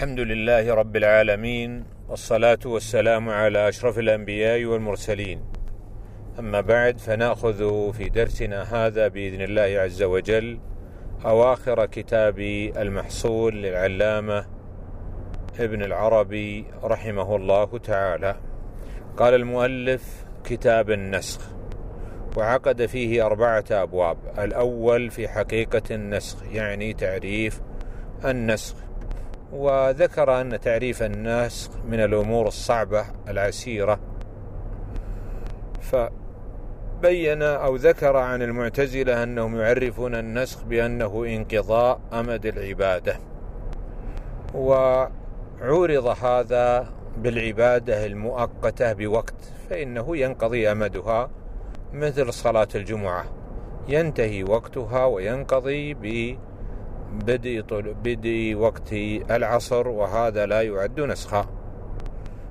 الحمد لله رب العالمين والصلاة والسلام على أشرف الأنبياء والمرسلين. أما بعد فنأخذ في درسنا هذا بإذن الله عز وجل أواخر كتاب المحصول للعلامة ابن العربي رحمه الله تعالى. قال المؤلف كتاب النسخ. وعقد فيه أربعة أبواب. الأول في حقيقة النسخ يعني تعريف النسخ. وذكر أن تعريف النسخ من الأمور الصعبة العسيرة. فبين أو ذكر عن المعتزلة أنهم يعرفون النسخ بأنه انقضاء أمد العبادة. وعورض هذا بالعبادة المؤقتة بوقت فإنه ينقضي أمدها مثل صلاة الجمعة. ينتهي وقتها وينقضي بدء بدء وقت العصر وهذا لا يعد نسخا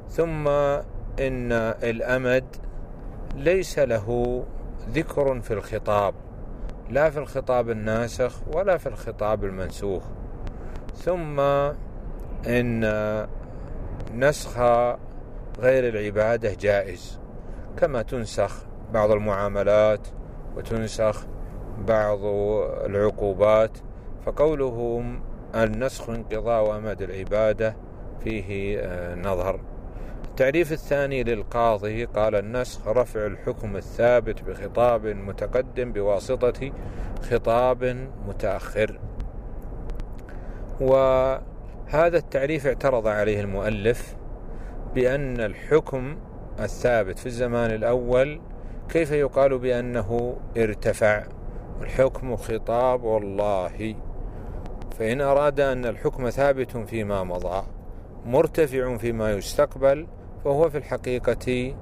ثم إن الأمد ليس له ذكر في الخطاب لا في الخطاب الناسخ ولا في الخطاب المنسوخ. ثم إن نسخ غير العبادة جائز كما تنسخ بعض المعاملات وتنسخ بعض العقوبات. فقولهم النسخ انقضاء أمد العبادة فيه آه، نظر. التعريف الثاني للقاضي قال النسخ رفع الحكم الثابت بخطاب متقدم بواسطة خطاب متأخر. وهذا التعريف اعترض عليه المؤلف بأن الحكم الثابت في الزمان الأول كيف يقال بأنه ارتفع؟ الحكم خطاب الله فإن أراد أن الحكم ثابت فيما مضى مرتفع فيما يستقبل فهو في الحقيقة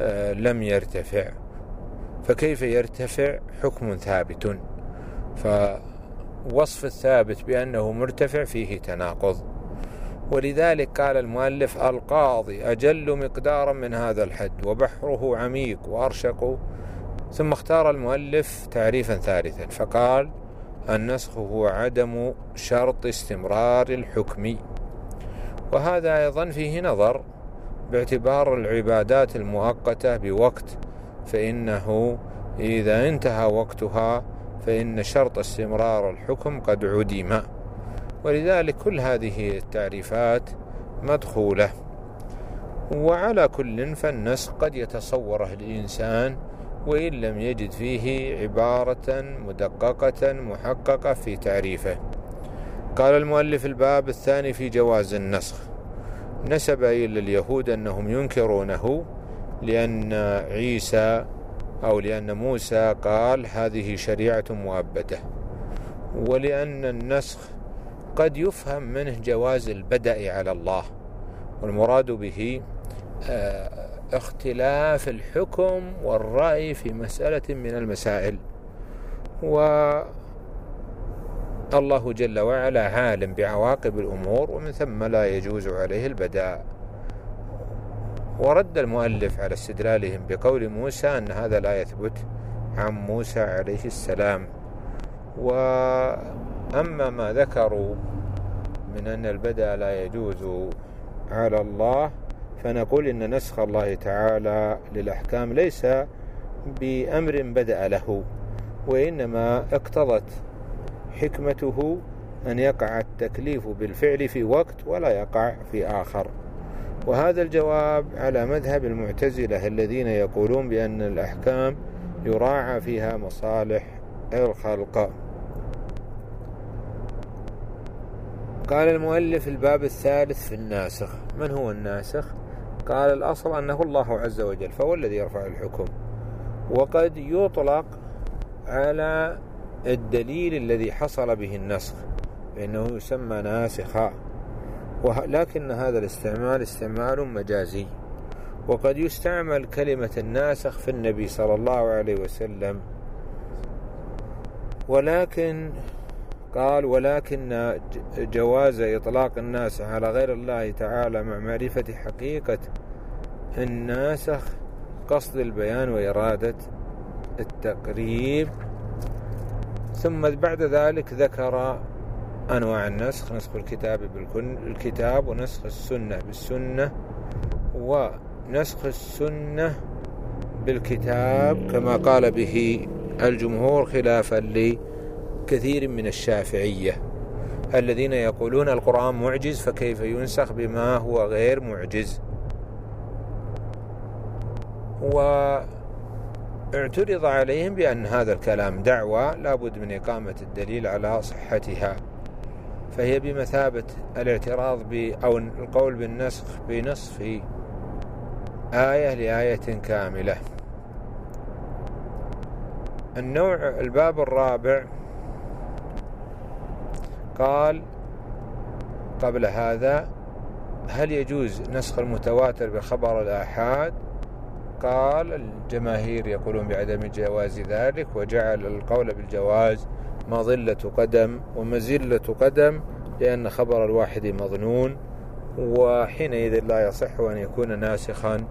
آه، لم يرتفع. فكيف يرتفع؟ حكم ثابت. فوصف الثابت بأنه مرتفع فيه تناقض. ولذلك قال المؤلف القاضي أجل مقدارا من هذا الحد وبحره عميق وأرشق. ثم اختار المؤلف تعريفا ثالثا فقال النسخ هو عدم شرط استمرار الحكم. وهذا أيضا فيه نظر باعتبار العبادات المؤقتة بوقت فإنه إذا انتهى وقتها فإن شرط استمرار الحكم قد عدم. ولذلك كل هذه التعريفات مدخولة. وعلى كل فالنسخ قد يتصوره الإنسان وإن لم يجد فيه عبارة مدققة محققة في تعريفه. قال المؤلف الباب الثاني في جواز النسخ نسب إلى اليهود أنهم ينكرونه لأن عيسى أو لأن موسى قال هذه شريعة مؤبدة ولأن النسخ قد يفهم منه جواز البدء على الله والمراد به آه اختلاف الحكم والرأي في مسألة من المسائل. والله جل وعلا عالم بعواقب الأمور ومن ثم لا يجوز عليه البداء. ورد المؤلف على استدلالهم بقول موسى أن هذا لا يثبت عن موسى عليه السلام. وأما ما ذكروا من أن البدء لا يجوز على الله فنقول إن نسخ الله تعالى للأحكام ليس بأمر بدأ له وإنما اقتضت حكمته أن يقع التكليف بالفعل في وقت ولا يقع في آخر. وهذا الجواب على مذهب المعتزلة الذين يقولون بأن الأحكام يراعى فيها مصالح الخلق. قال المؤلف الباب الثالث في الناسخ. من هو الناسخ؟ قال الأصل أنه الله عز وجل فهو الذي يرفع الحكم. وقد يطلق على الدليل الذي حصل به النسخ فإنه يسمى ناسخا لكن هذا الاستعمال استعمال مجازي. وقد يستعمل كلمة الناسخ في النبي صلى الله عليه وسلم. ولكن قال ولكن جواز إطلاق الناس على غير الله تعالى مع معرفة حقيقة الناسخ قصد البيان وإرادة التقريب ثم بعد ذلك ذكر أنواع النسخ نسخ الكتاب بالكتاب ونسخ السنة بالسنة ونسخ السنة بالكتاب كما قال به الجمهور خلافا لكثير من الشافعية الذين يقولون القرآن معجز فكيف ينسخ بما هو غير معجز؟ واعترض عليهم بأن هذا الكلام دعوة لابد من إقامة الدليل على صحتها. فهي بمثابة الاعتراض ب أو القول بالنسخ بنصف آية لآية كاملة. النوع الباب الرابع قال قبل هذا هل يجوز نسخ المتواتر بخبر الآحاد؟ قال الجماهير يقولون بعدم جواز ذلك وجعل القول بالجواز مظلة قدم ومزلة قدم لأن خبر الواحد مظنون وحينئذ لا يصح أن يكون ناسخا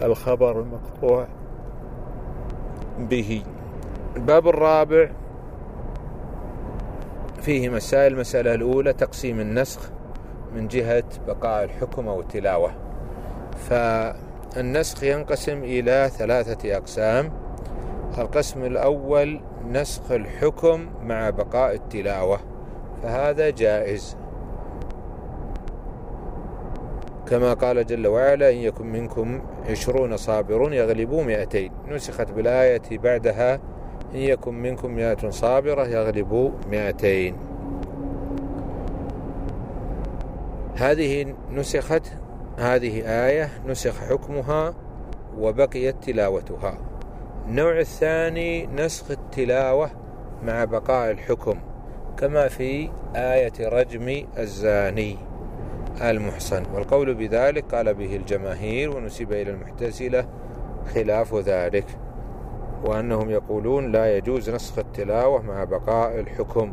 للخبر المقطوع به. الباب الرابع فيه مسائل. المسألة الأولى تقسيم النسخ من جهة بقاء الحكم أو التلاوة. فالنسخ ينقسم إلى ثلاثة أقسام. القسم الأول نسخ الحكم مع بقاء التلاوة. فهذا جائز. كما قال جل وعلا إن يكن منكم عشرون صابرون يغلبوا مئتين. نسخت بالآية بعدها إن يكن منكم مئة صابرة يغلبوا مئتين. هذه نسخت هذه آية نسخ حكمها وبقيت تلاوتها. النوع الثاني نسخ التلاوة مع بقاء الحكم كما في آية رجم الزاني المحصن. والقول بذلك قال به الجماهير ونسب إلى المحتزلة خلاف ذلك. وأنهم يقولون لا يجوز نسخ التلاوة مع بقاء الحكم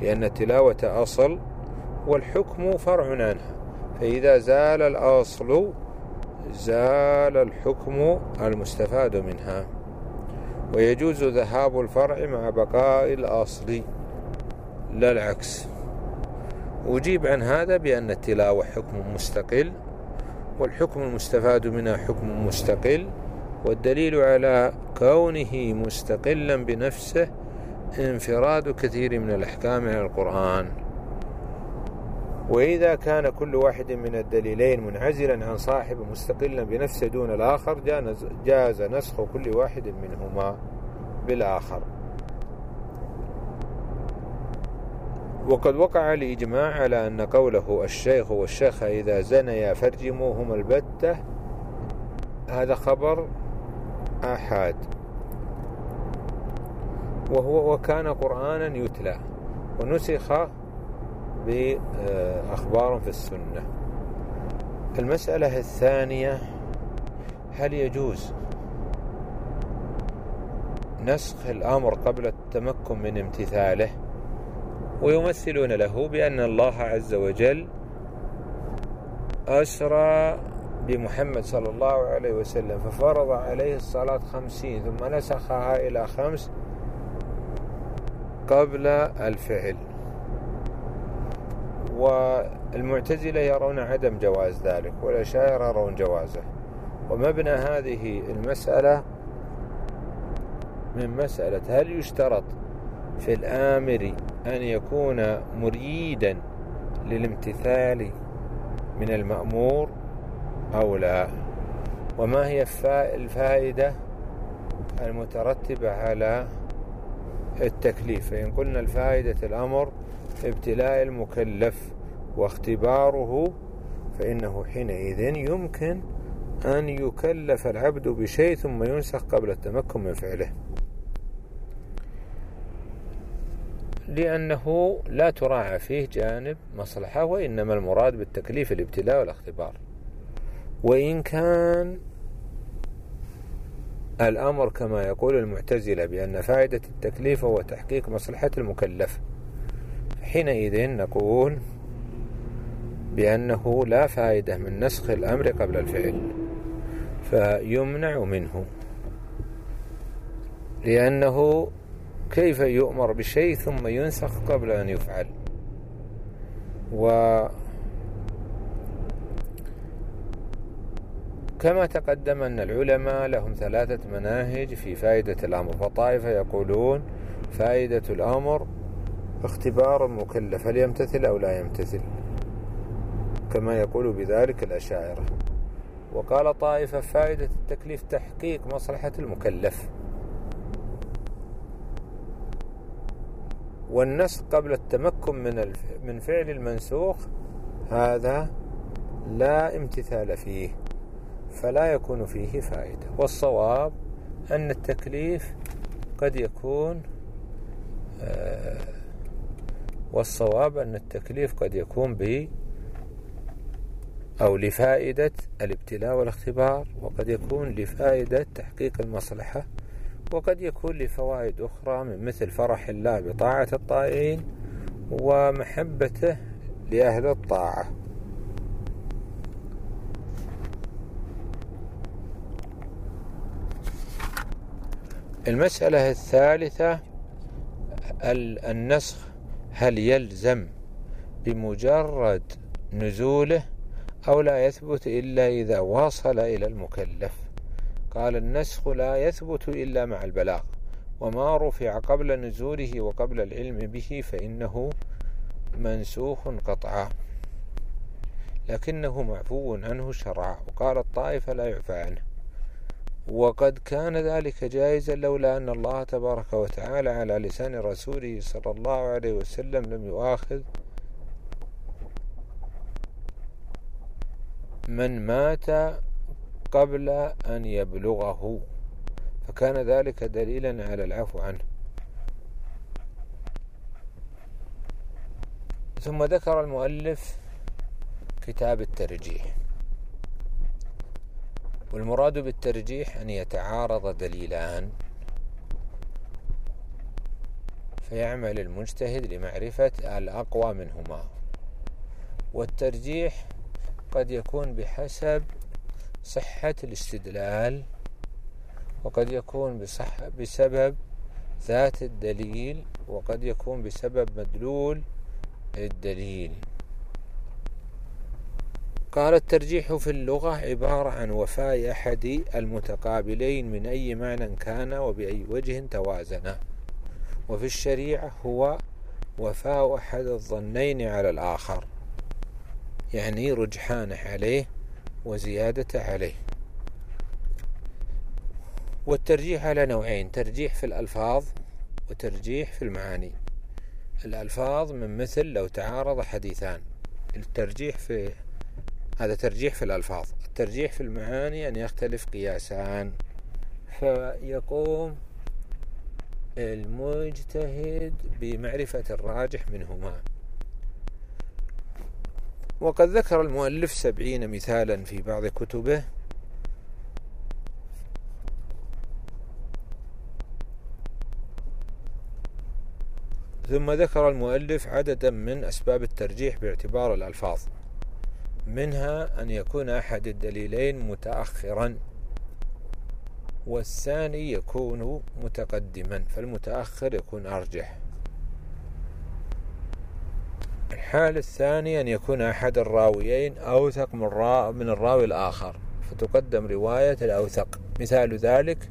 لأن التلاوة أصل والحكم فرع عنها. فإذا زال الأصل زال الحكم المستفاد منها. ويجوز ذهاب الفرع مع بقاء الأصل لا العكس. أجيب عن هذا بأن التلاوة حكم مستقل والحكم المستفاد منها حكم مستقل. والدليل على كونه مستقلا بنفسه انفراد كثير من الأحكام على القرآن. وإذا كان كل واحد من الدليلين منعزلا عن صاحبه مستقلا بنفسه دون الآخر جاز نسخ كل واحد منهما بالآخر. وقد وقع الإجماع على أن قوله الشيخ والشيخة إذا زنيا فرجموهما البتة هذا خبر آحاد وهو وكان قرآنا يتلى ونسخ بأخبار في السنة. المسألة الثانية هل يجوز نسخ الأمر قبل التمكن من امتثاله؟ ويمثلون له بأن الله عز وجل أسرى بمحمد صلى الله عليه وسلم ففرض عليه الصلاة خمسين ثم نسخها إلى خمس قبل الفعل. والمعتزلة يرون عدم جواز ذلك والأشاعرة يرون جوازه. ومبنى هذه المسألة من مسألة هل يشترط في الآمر أن يكون مريدا للامتثال من المأمور؟ أو لا؟ وما هي الفائدة المترتبة على التكليف؟ فإن قلنا الفائدة الأمر ابتلاء المكلف واختباره فإنه حينئذ يمكن أن يكلف العبد بشيء ثم ينسخ قبل التمكن من فعله. لأنه لا تراعى فيه جانب مصلحة وإنما المراد بالتكليف الابتلاء والاختبار. وإن كان الأمر كما يقول المعتزلة بأن فائدة التكليف هو تحقيق مصلحة المكلف. حينئذ نقول بأنه لا فائدة من نسخ الأمر قبل الفعل فيمنع منه. لأنه كيف يؤمر بشيء ثم ينسخ قبل أن يفعل؟ و كما تقدم أن العلماء لهم ثلاثة مناهج في فائدة الأمر فطائفة يقولون فائدة الأمر اختبار المكلف هل يمتثل أو لا يمتثل؟ كما يقول بذلك الأشاعرة. وقال طائفة فائدة التكليف تحقيق مصلحة المكلف. والنسخ قبل التمكن من من فعل المنسوخ هذا لا امتثال فيه. فلا يكون فيه فائدة. والصواب أن التكليف قد يكون آه، والصواب أن التكليف قد يكون ب أو لفائدة الابتلاء والاختبار وقد يكون لفائدة تحقيق المصلحة وقد يكون لفوائد أخرى من مثل فرح الله بطاعة الطائعين ومحبته لأهل الطاعة. المسألة الثالثة النسخ هل يلزم بمجرد نزوله أو لا يثبت إلا إذا وصل إلى المكلف؟ قال النسخ لا يثبت إلا مع البلاغ وما رفع قبل نزوله وقبل العلم به فإنه منسوخ قطعا لكنه معفو عنه شرعا. وقال الطائفة لا يعفى عنه. وقد كان ذلك جائزا لولا أن الله تبارك وتعالى على لسان رسوله صلى الله عليه وسلم لم يؤاخذ من مات قبل أن يبلغه فكان ذلك دليلا على العفو عنه. ثم ذكر المؤلف كتاب الترجيح. والمراد بالترجيح أن يتعارض دليلان. فيعمل المجتهد لمعرفة الأقوى منهما. والترجيح قد يكون بحسب صحة الاستدلال وقد يكون بصح بسبب ذات الدليل وقد يكون بسبب مدلول الدليل. قال الترجيح في اللغة عبارة عن وفاء أحد المتقابلين من أي معنى كان وبأي وجه توازنا وفي الشريعة هو وفاء أحد الظنين على الآخر يعني رجحانه عليه وزيادة عليه. والترجيح على نوعين ترجيح في الألفاظ وترجيح في المعاني. الألفاظ من مثل لو تعارض حديثان الترجيح في هذا ترجيح في الألفاظ. الترجيح في المعاني أن يختلف قياسان فيقوم المجتهد بمعرفة الراجح منهما. وقد ذكر المؤلف سبعين مثالا في بعض كتبه. ثم ذكر المؤلف عددا من أسباب الترجيح باعتبار الألفاظ. منها أن يكون أحد الدليلين متأخرا والثاني يكون متقدما فالمتأخر يكون أرجح. الحال الثاني أن يكون أحد الراويين أوثق من, را من الراوي الآخر. فتقدم رواية الأوثق. مثال ذلك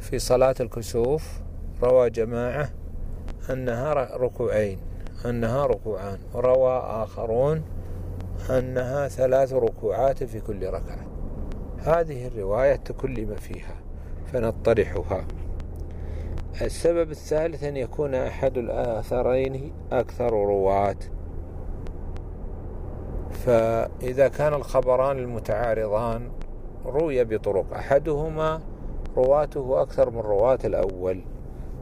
في صلاة الكسوف روى جماعة أنها ركوعين أنها ركوعان وروى آخرون أنها ثلاث ركوعات في كل ركعة. هذه الرواية تكلم فيها فنطرحها. السبب الثالث أن يكون أحد الآثرين أكثر رواة. فإذا كان الخبران المتعارضان روي بطرق. أحدهما رواته أكثر من رواة الأول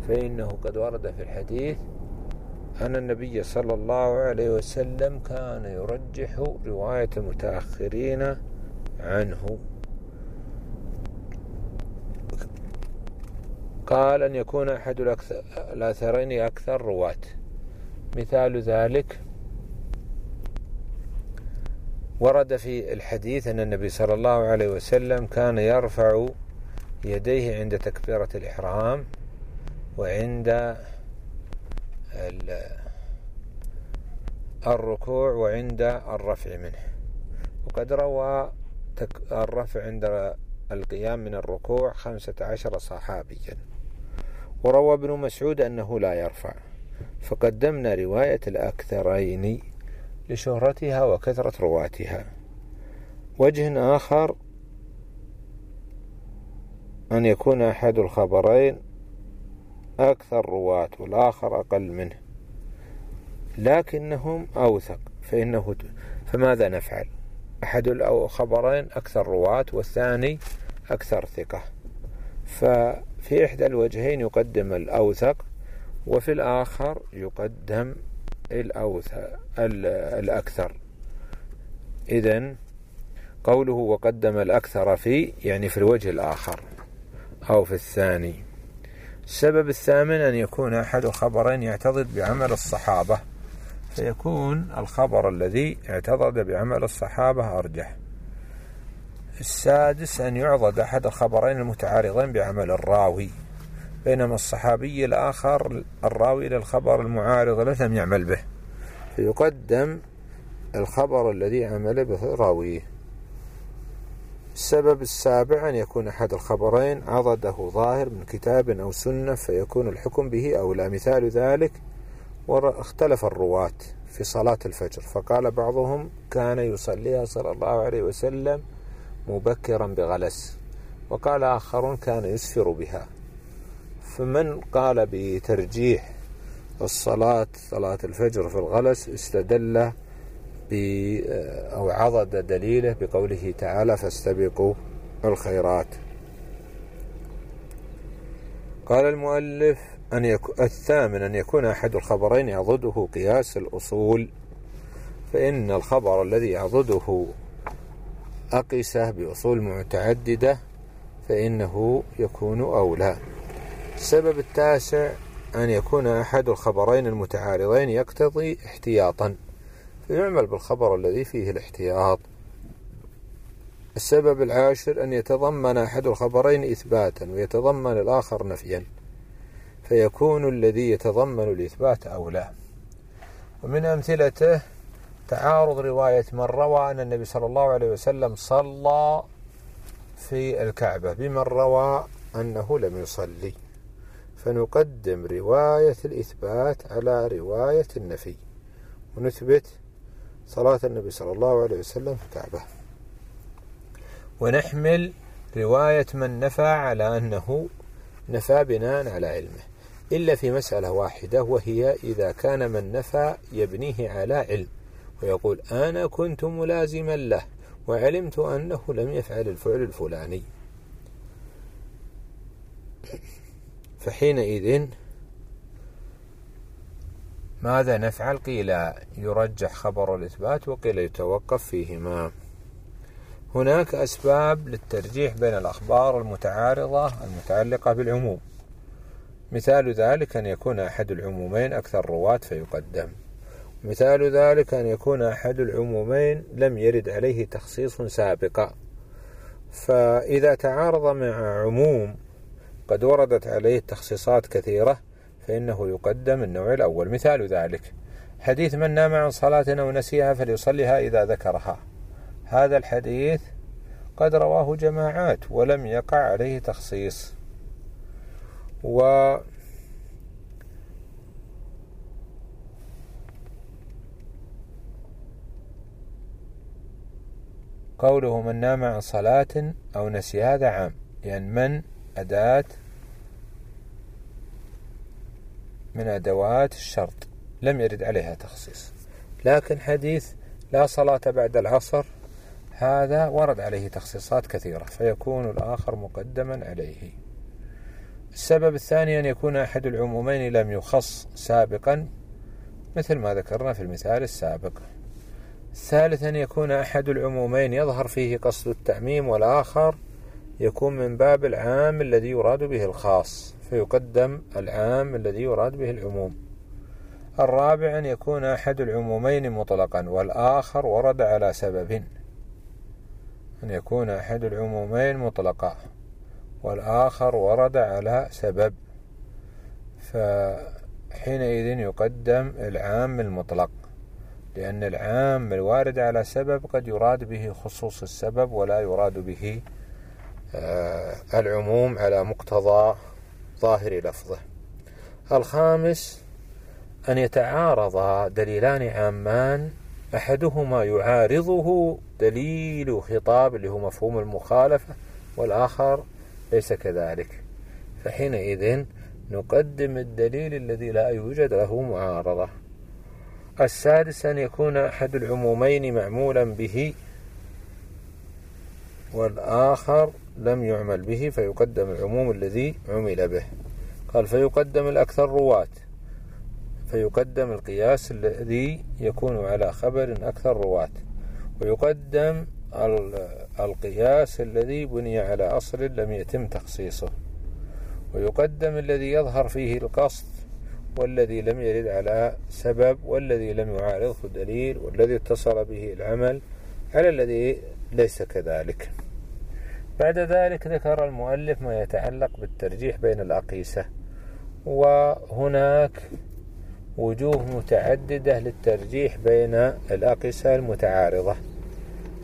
فإنه قد ورد في الحديث أن النبي صلى الله عليه وسلم كان يرجح رواية المتأخرين عنه. قال أن يكون أحد الأثرين أكثر رواة. مثال ذلك ورد في الحديث أن النبي صلى الله عليه وسلم كان يرفع يديه عند تكبيرة الإحرام وعند الركوع وعند الرفع منه. وقد روى الرفع عند القيام من الركوع خمسة عشر صحابيا. وروى ابن مسعود أنه لا يرفع. فقدمنا رواية الأكثرين لشهرتها وكثرة رواتها. وجه آخر أن يكون أحد الخبرين أكثر رواة والآخر أقل منه. لكنهم أوثق فإنه فماذا نفعل؟ أحد الخبرين أكثر رواة والثاني أكثر ثقة. ففي إحدى الوجهين يقدم الأوثق وفي الآخر يقدم الأوثق الأكثر. إذن قوله وقدم الأكثر في يعني في الوجه الآخر أو في الثاني. السبب الثامن أن يكون أحد الخبرين يعتضد بعمل الصحابة فيكون الخبر الذي اعتضد بعمل الصحابة أرجح. السادس أن يعضد أحد الخبرين المتعارضين بعمل الراوي بينما الصحابي الآخر الراوي للخبر المعارض لم يعمل به فيقدم الخبر الذي عمل به راويه. السبب السابع أن يكون أحد الخبرين عضده ظاهر من كتاب أو سنة فيكون الحكم به أولى مثال ذلك واختلف الرواة في صلاة الفجر. فقال بعضهم كان يصليها صلى الله عليه وسلم مبكرا بغلس وقال آخرون كان يسفر بها فمن قال بترجيح الصلاة صلاة الفجر في الغلس استدل أو عضد دليله بقوله تعالى فاستبقوا الخيرات. قال المؤلف أن يكون الثامن أن يكون أحد الخبرين يعضده قياس الأصول فإن الخبر الذي يعضده أقسه بأصول متعددة فإنه يكون أولى. السبب التاسع أن يكون أحد الخبرين المتعارضين يقتضي احتياطا. فيعمل بالخبر الذي فيه الاحتياط. السبب العاشر أن يتضمن أحد الخبرين إثباتا ويتضمن الآخر نفيا فيكون الذي يتضمن الإثبات أولى. ومن أمثلته تعارض رواية من روى أن النبي صلى الله عليه وسلم صلى في الكعبة بمن روى أنه لم يصلي. فنقدم رواية الإثبات على رواية النفي ونثبت صلاة النبي صلى الله عليه وسلم في الكعبة. ونحمل رواية من نفى على أنه نفى بناء على علمه إلا في مسألة واحدة وهي إذا كان من نفى يبنيه على علم ويقول أنا كنت ملازما له وعلمت أنه لم يفعل الفعل الفلاني. فحينئذ ماذا نفعل؟ قيل يرجح خبر الإثبات وقيل يتوقف فيهما. هناك أسباب للترجيح بين الأخبار المتعارضة المتعلقة بالعموم. مثال ذلك أن يكون أحد العمومين أكثر رواة فيقدم. مثال ذلك أن يكون أحد العمومين لم يرد عليه تخصيص سابقا فإذا تعارض مع عموم قد وردت عليه تخصيصات كثيرة فإنه يقدم النوع الأول. مثال ذلك حديث من نام عن صلاة أو نسيها فليصليها إذا ذكرها. هذا الحديث قد رواه جماعات ولم يقع عليه تخصيص. و قوله من نام عن صلاة أو نسي هذا عام يعني من أداة من أدوات الشرط. لم يرد عليها تخصيص. لكن حديث لا صلاة بعد العصر هذا ورد عليه تخصيصات كثيرة فيكون الآخر مقدما عليه. السبب الثاني أن يكون أحد العمومين لم يخص سابقا مثل ما ذكرنا في المثال السابق. الثالث أن يكون أحد العمومين يظهر فيه قصد التعميم والآخر يكون من باب العام الذي يراد به الخاص. فيقدم العام الذي يراد به العموم. الرابع أن يكون أحد العمومين مطلقا والآخر ورد على سبب. أن يكون أحد العمومين مطلقا والآخر ورد على سبب. فحينئذ يقدم العام المطلق لأن العام الوارد على سبب قد يراد به خصوص السبب ولا يراد به آه، العموم على مقتضى ظاهر لفظه. الخامس أن يتعارض دليلان عامان أحدهما يعارضه دليل خطاب اللي هو مفهوم المخالفة والآخر ليس كذلك. فحينئذ نقدم الدليل الذي لا يوجد له معارضة. السادس أن يكون أحد العمومين معمولا به والآخر لم يعمل به فيقدم العموم الذي عمل به. قال فيقدم الأكثر رواة. فيقدم القياس الذي يكون على خبر أكثر رواة. ويقدم القياس الذي بني على أصل لم يتم تخصيصه. ويقدم الذي يظهر فيه القصد والذي لم يرد على سبب والذي لم يعارضه دليل والذي اتصل به العمل على الذي ليس كذلك. بعد ذلك ذكر المؤلف ما يتعلق بالترجيح بين الأقيسة وهناك وجوه متعددة للترجيح بين الأقيسة المتعارضة.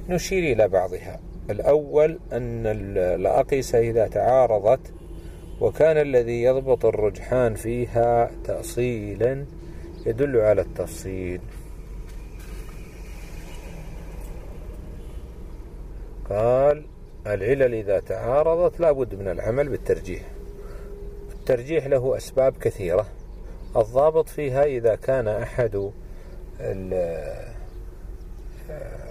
نشير إلى بعضها. الأول أن الأقيسة إذا تعارضت وكان الذي يضبط الرجحان فيها تأصيلا يدل على التفصيل. قال العلل إذا تعارضت لا بد من العمل بالترجيح. الترجيح له أسباب كثيرة. الضابط فيها إذا كان أحد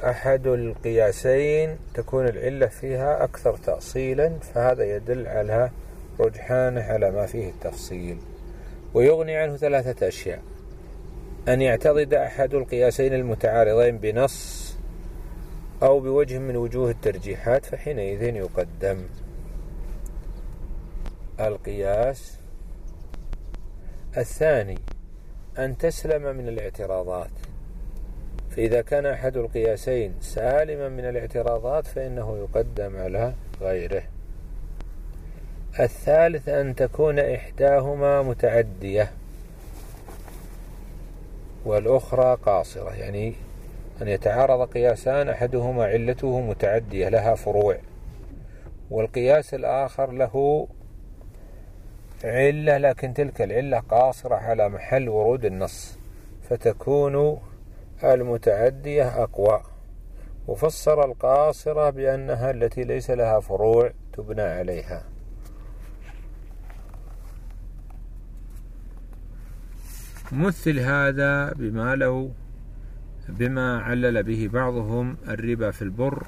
أحد القياسين تكون العلة فيها أكثر تأصيلا فهذا يدل على رجحانه على ما فيه التفصيل. ويغني عنه ثلاثة أشياء. أن يعتضد أحد القياسين المتعارضين بنص أو بوجه من وجوه الترجيحات فحينئذ يقدم القياس الثاني أن تسلم من الاعتراضات. فإذا كان أحد القياسين سالما من الاعتراضات فإنه يقدم على غيره. الثالث أن تكون إحداهما متعدية والأخرى قاصرة يعني أن يتعارض قياسان أحدهما علته متعدية لها فروع. والقياس الآخر له علة لكن تلك العلة قاصرة على محل ورود النص فتكون المتعدية أقوى. وفسر القاصرة بأنها التي ليس لها فروع تبنى عليها. مثل هذا بما لو بما علل به بعضهم الربا في البر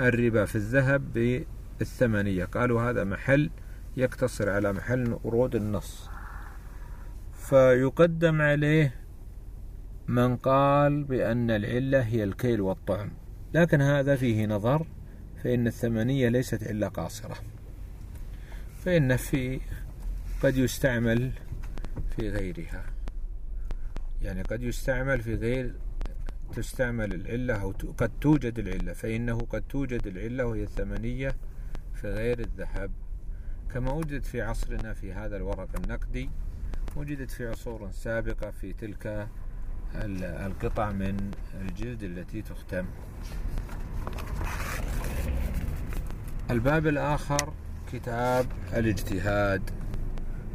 الربا في الذهب بالثمنية. قالوا هذا محل يقتصر على محل ورود النص. فيقدم عليه من قال بأن العلة هي الكيل والطعم. لكن هذا فيه نظر فإن الثمنية ليست علة قاصرة. فإن في قد يستعمل في غيرها. يعني قد يستعمل في غير تستعمل العلة أو قد توجد العلة فإنه قد توجد العلة وهي الثمنية في غير الذهب. كما وجدت في عصرنا في هذا الورق النقدي وجدت في عصور سابقة في تلك القطع من الجلد التي تختم. الباب الآخر كتاب الاجتهاد.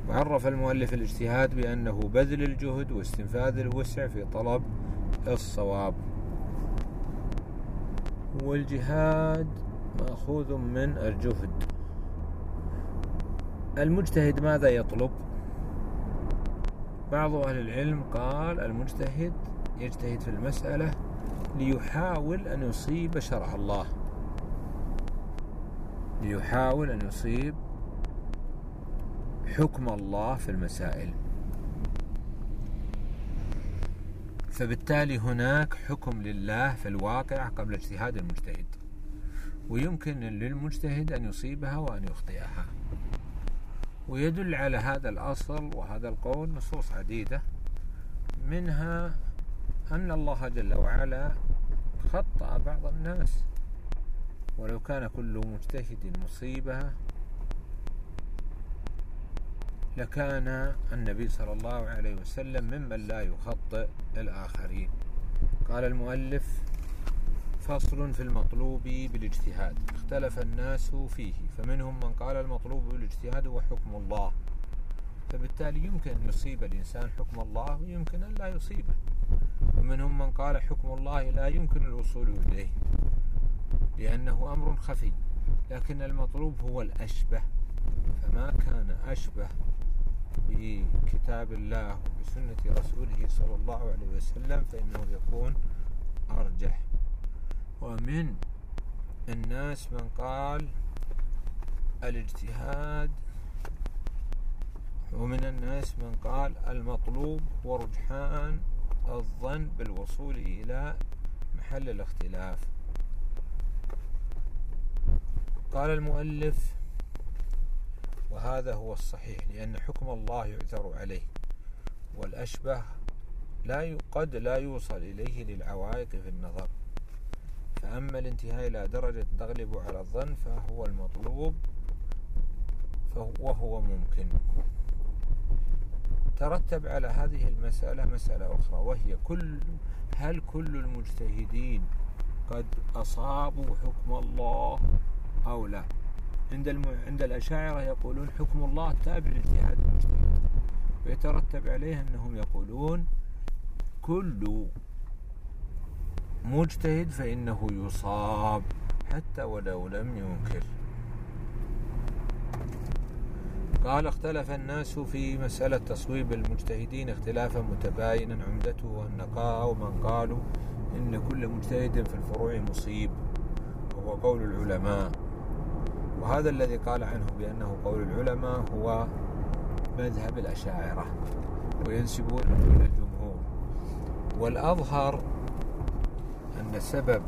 وعرف المؤلف الاجتهاد بأنه بذل الجهد واستنفاذ الوسع في طلب الصواب. والجهاد مأخوذ من الجهد. المجتهد ماذا يطلب؟ بعض أهل العلم قال المجتهد يجتهد في المسألة ليحاول أن يصيب شرع الله. ليحاول أن يصيب حكم الله في المسائل. فبالتالي هناك حكم لله في الواقع قبل اجتهاد المجتهد. ويمكن للمجتهد أن يصيبها وأن يخطئها. ويدل على هذا الأصل وهذا القول نصوص عديدة منها أن الله جل وعلا خطأ بعض الناس. ولو كان كل مجتهد مصيبة لكان النبي صلى الله عليه وسلم ممن لا يخطئ الآخرين. قال المؤلف فصل في المطلوب بالاجتهاد. اختلف الناس فيه فمنهم من قال المطلوب بالاجتهاد هو حكم الله. فبالتالي يمكن أن يصيب الإنسان حكم الله ويمكن أن لا يصيبه. ومنهم من قال حكم الله لا يمكن الوصول إليه لأنه أمر خفي. لكن المطلوب هو الأشبه. فما كان أشبه بكتاب الله وبسنة رسوله صلى الله عليه وسلم فإنه يكون أرجح. ومن الناس من قال الاجتهاد ومن الناس من قال المطلوب هو رجحان الظن بالوصول إلى محل الاختلاف. قال المؤلف وهذا هو الصحيح لأن حكم الله يعثر عليه والأشبه لا قد لا يوصل إليه للعوائق في النظر. فأما الانتهاء إلى درجة تغلب على الظن فهو المطلوب وهو ممكن. ترتب على هذه المسألة مسألة أخرى وهي كل هل كل المجتهدين قد أصابوا حكم الله أو لا؟ عند الم... عند الأشاعرة يقولون حكم الله تابع لاجتهاد المجتهد ويترتب عليه أنهم يقولون كل مجتهد فإنه يصاب حتى ولو لم ينكر. قال اختلف الناس في مسألة تصويب المجتهدين اختلافا متباينا. عمدته النقاء ومن قالوا إن كل مجتهد في الفروع مصيب. وهو قول العلماء. وهذا الذي قال عنه بأنه قول العلماء هو مذهب الأشاعرة وينسبون إلى الجمهور. والأظهر أن سبب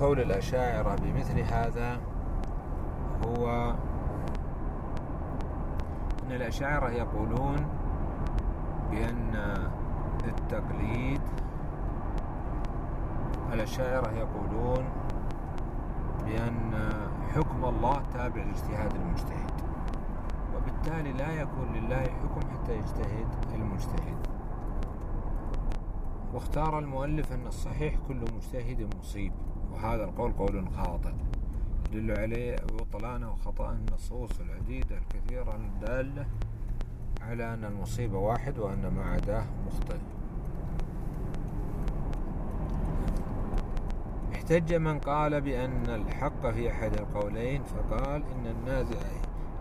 قول الأشاعرة بمثل هذا هو أن الأشاعرة يقولون بأن التقليد الأشاعرة يقولون بأن الله تابع لاجتهاد المجتهد. وبالتالي لا يكون لله حكم حتى يجتهد المجتهد. واختار المؤلف أن الصحيح كل مجتهد مصيب. وهذا القول قول خاطئ. يدل عليه بطلانه وخطأ النصوص العديدة الكثيرة الدالة على أن المصيبة واحد وأن ما عداه مخطئ. احتج من قال بأن الحق في أحد القولين فقال إن النازل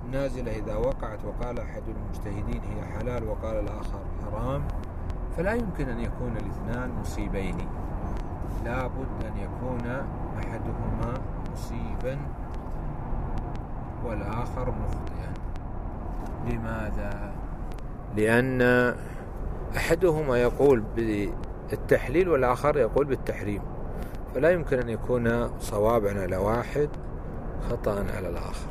النازلة إذا وقعت وقال أحد المجتهدين هي حلال وقال الآخر حرام فلا يمكن أن يكون الاثنان مصيبين. لا بد أن يكون أحدهما مصيبا والآخر مخطئا. لماذا؟ لأن أحدهما يقول بالتحليل والآخر يقول بالتحريم. فلا يمكن أن يكون صوابا على واحد خطأ على الآخر.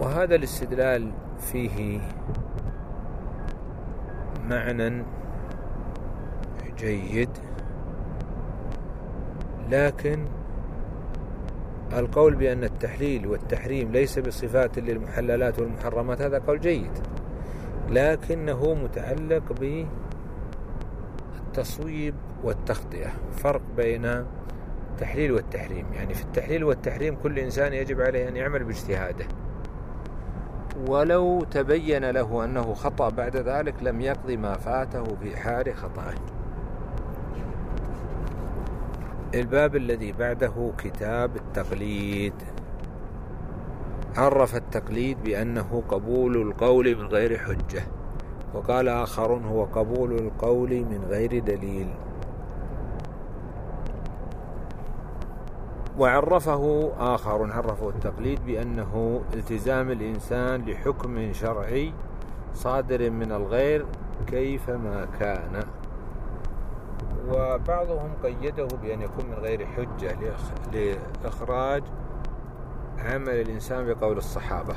وهذا الاستدلال فيه معنى جيد لكن القول بأن التحليل والتحريم ليس بصفات للمحللات والمحرمات هذا قول جيد لكنه متعلق بالتصويب والتخطئة فرق بين التحليل والتحريم. يعني في التحليل والتحريم كل إنسان يجب عليه أن يعمل باجتهاده. ولو تبين له أنه خطأ بعد ذلك لم يقضي ما فاته في حال خطأه. الباب الذي بعده كتاب التقليد. عرف التقليد بأنه قبول القول من غير حجة. وقال آخر هو قبول القول من غير دليل. وعرفه آخر عرفه التقليد بأنه التزام الإنسان لحكم شرعي صادر من الغير كيفما كان. وبعضهم قيده بأن يكون من غير حجة لإخراج عمل الإنسان بقول الصحابة.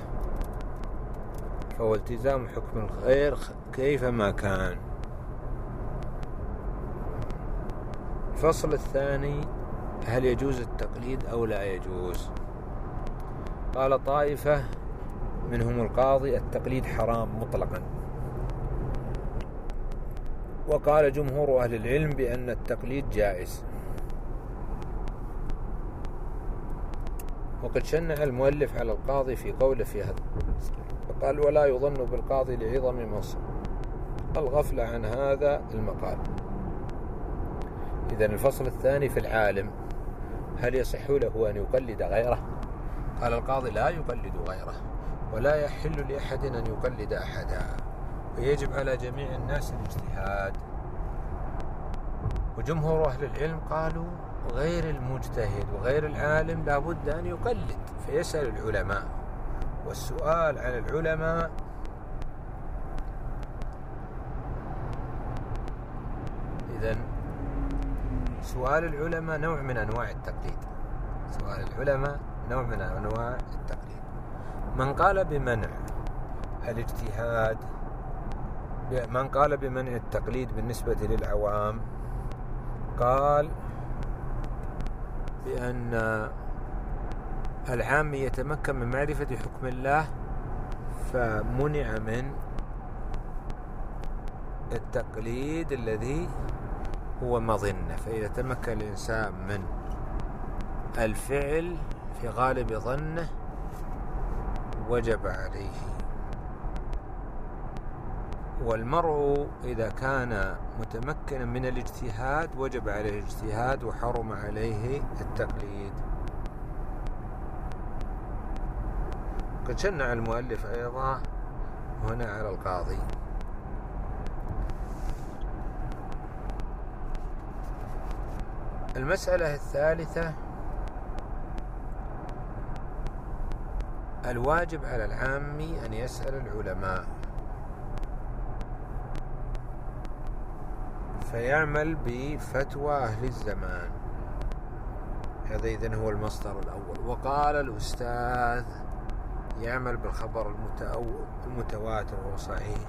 فهو التزام حكم الغير كيفما كان. الفصل الثاني هل يجوز التقليد أو لا يجوز؟ قال طائفة منهم القاضي التقليد حرام مطلقا. وقال جمهور أهل العلم بأن التقليد جائز. وقد شنع المؤلف على القاضي في قوله في هذا. فقال ولا يظن بالقاضي لعظم منصب الغفلة عن هذا المقال. إذا الفصل الثاني في العالم هل يصح له أن يقلد غيره؟ قال القاضي لا يقلد غيره ولا يحل لأحد أن يقلد أحدا ويجب على جميع الناس الاجتهاد. وجمهور أهل العلم قالوا غير المجتهد وغير العالم لابد أن يقلد فيسأل العلماء. والسؤال عن العلماء إذا سؤال العلماء نوع من أنواع التقليد. سؤال العلماء نوع من أنواع التقليد. من قال بمنع الاجتهاد من قال بمنع التقليد بالنسبة للعوام قال بأن العام يتمكن من معرفة حكم الله فمنع من التقليد الذي هو مظنة. فإذا تمكن الإنسان من الفعل في غالب ظنه وجب عليه والمرء إذا كان متمكنا من الاجتهاد وجب عليه الاجتهاد وحرم عليه التقليد. قد شنع المؤلف أيضا هنا على القاضي. المسألة الثالثة الواجب على العامي أن يسأل العلماء. فيعمل بفتوى أهل الزمان. هذا إذن هو المصدر الأول. وقال الأستاذ يعمل بالخبر المتواتر وصحيح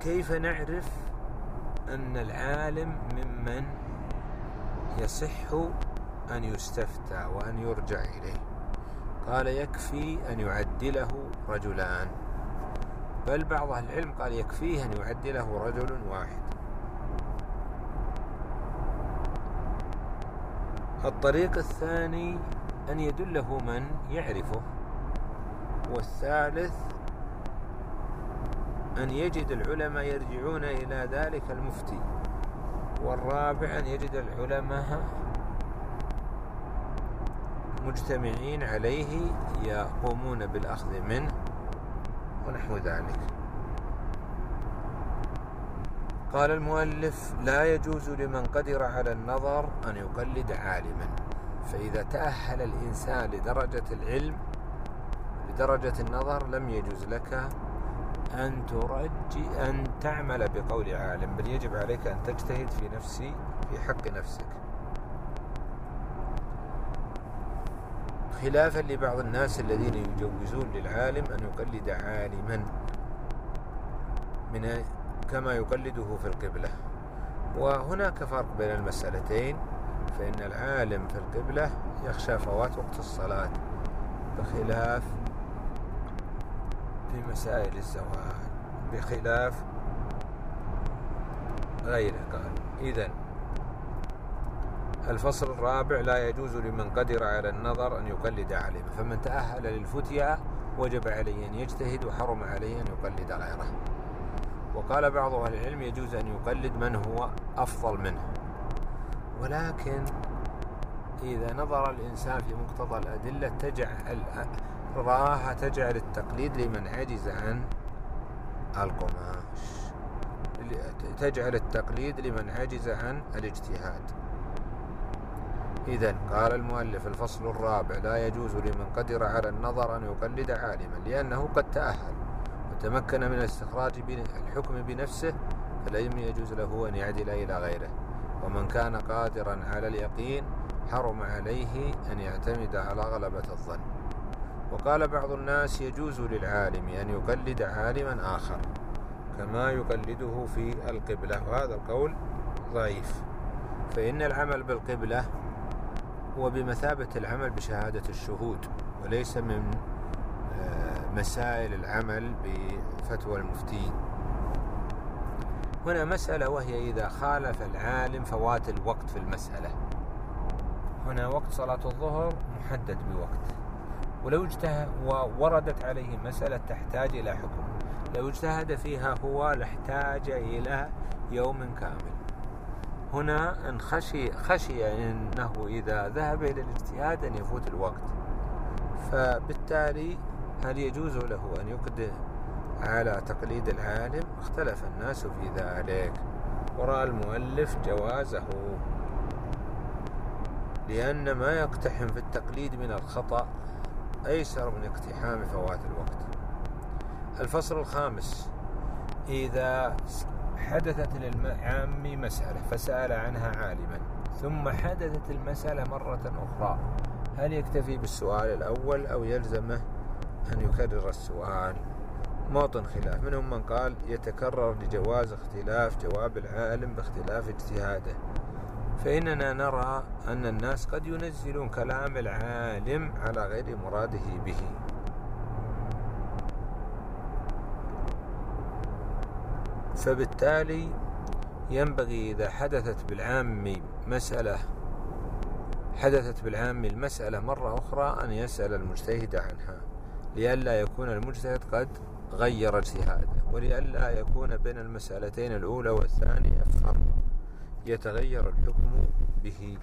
كيف نعرف أن العالم ممن يصح أن يستفتى وأن يرجع إليه؟ قال يكفي أن يعدله رجلان. بل بعض أهل العلم قال يكفيه أن يعدله رجل واحد. الطريق الثاني أن يدله من يعرفه والثالث أن يجد العلماء يرجعون إلى ذلك المفتي والرابع أن يجد العلماء مجتمعين عليه يقومون بالأخذ منه. ونحو ذلك. قال المؤلف لا يجوز لمن قدر على النظر أن يقلد عالما. فإذا تأهل الإنسان لدرجة العلم لدرجة النظر لم يجوز لك أن ترجي أن تعمل بقول عالم بل يجب عليك أن تجتهد في نفسي في حق نفسك. خلافا لبعض الناس الذين يجوزون للعالم أن يقلد عالما من كما يقلده في القبلة. وهناك فرق بين المسألتين فإن العالم في القبلة يخشى فوات وقت الصلاة بخلاف في مسائل الزواج بخلاف غيره. قال إذن الفصل الرابع لا يجوز لمن قدر على النظر أن يقلد عالما فمن تأهل للفتيا وجب عليه أن يجتهد وحرم عليه أن يقلد غيره. وقال بعض أهل العلم يجوز أن يقلد من هو أفضل منه. ولكن إذا نظر الإنسان في مقتضى الأدلة تجعل راها تجعل التقليد لمن عجز عن القماش. تجعل التقليد لمن عجز عن الاجتهاد. إذا قال المؤلف الفصل الرابع لا يجوز لمن قدر على النظر أن يقلد عالما لأنه قد تأهل وتمكن من استخراج الحكم بنفسه فلم يجوز له أن يعدل إلى غيره. ومن كان قادرا على اليقين حرم عليه أن يعتمد على غلبة الظن. وقال بعض الناس يجوز للعالم أن يقلد عالما آخر كما يقلده في القبلة. وهذا القول ضعيف. فإن العمل بالقبلة وبمثابة العمل بشهادة الشهود وليس من آه، مسائل العمل بفتوى المفتين. هنا مسألة وهي إذا خالف العالم فوات الوقت في المسألة. هنا وقت صلاة الظهر محدد بوقت. ولو اجتهد ووردت عليه مسألة تحتاج إلى حكم. لو اجتهد فيها هو لاحتاج إلى يوم كامل. هنا إن خشي خشي إنه إذا ذهب إلى الاجتهاد أن يفوت الوقت. فبالتالي هل يجوز له أن يقدم على تقليد العالم؟ اختلف الناس في ذلك. ورأى المؤلف جوازه. لأن ما يقتحم في التقليد من الخطأ أيسر من اقتحام فوات الوقت. الفصل الخامس. إذا حدثت للعام مسألة فسأل عنها عالما. ثم حدثت المسألة مرة أخرى. هل يكتفي بالسؤال الأول أو يلزمه أن يكرر السؤال؟ موطن خلاف. منهم من قال يتكرر لجواز اختلاف جواب العالم باختلاف اجتهاده. فإننا نرى أن الناس قد ينزلون كلام العالم على غير مراده به. فبالتالي ينبغي إذا حدثت بالعام مسألة حدثت بالعام المسألة مرة أخرى أن يسأل المجتهد عنها لئلا يكون المجتهد قد غير اجتهاده ولئلا يكون بين المسألتين الأولى والثانية فرق يتغير الحكم به.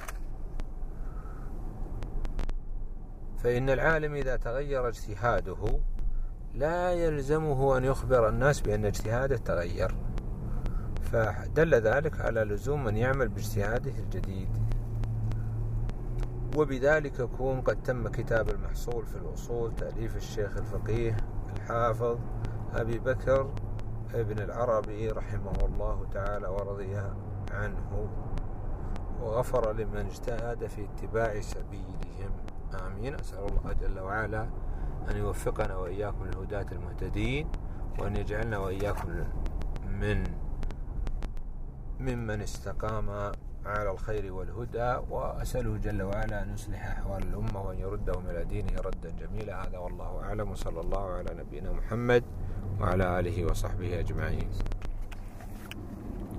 فإن العالم إذا تغير اجتهاده لا يلزمه أن يخبر الناس بأن اجتهاده تغير. فدل ذلك على لزوم من يعمل باجتهاده الجديد. وبذلك يكون قد تم كتاب المحصول في الأصول تأليف الشيخ الفقيه الحافظ أبي بكر ابن العربي رحمه الله تعالى ورضي عنه وغفر لمن اجتهد في اتباع سبيلهم. آمين. أسأل الله جل وعلا أن يوفقنا وإياكم للهداة المهتدين وأن يجعلنا وإياكم من ممن استقام على الخير والهدى وأسأله جل وعلا أن يصلح أحوال الأمة وأن يردهم إلى دينه ردا جميلا. هذا والله أعلم وصلى الله على نبينا محمد وعلى آله وصحبه أجمعين.